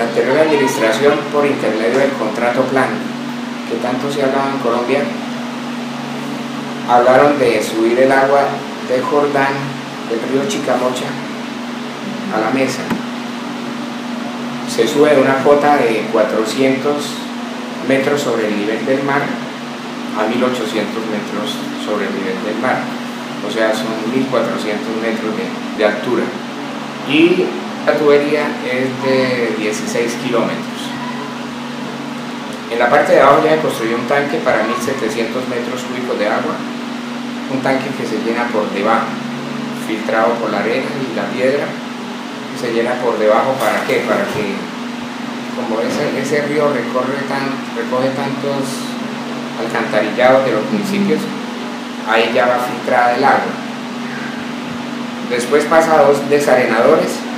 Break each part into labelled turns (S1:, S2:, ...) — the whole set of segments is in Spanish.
S1: la anterior administración, por intermedio del contrato plan, que tanto se hablaba en Colombia, hablaron de subir el agua de Jordán, del río Chicamocha, a la mesa. Se sube de una cota de 400 metros sobre el nivel del mar a 1800 metros sobre el nivel del mar. O sea, son 1400 metros de, de altura. Y la tubería es de 16 kilómetros. En la parte de abajo ya se construyó un tanque para 1700 metros cúbicos de agua, un tanque que se llena por debajo, filtrado por la arena y la piedra, y se llena por debajo para qué? Para que como ese, ese río recorre tan, recoge tantos alcantarillados de los municipios, ahí ya va filtrada el agua. Después pasa a dos desarenadores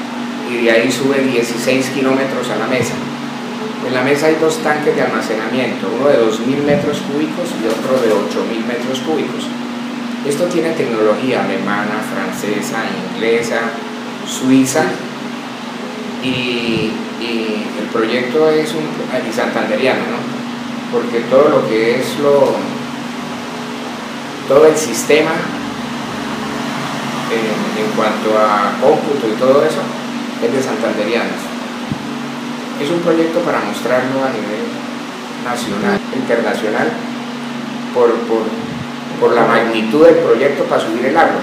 S1: y de ahí sube 16 kilómetros a la mesa. En la mesa hay dos tanques de almacenamiento, uno de 2.000 metros cúbicos y otro de 8.000 metros cúbicos. Esto tiene tecnología alemana, francesa, inglesa, suiza y, el proyecto es un y santanderiano, ¿no? porque todo lo que es lo todo el sistema en, en cuanto a cómputo y todo eso es de santanderianos. Es un proyecto para mostrarlo a nivel nacional, internacional, por, por, por la magnitud del proyecto para subir el agua.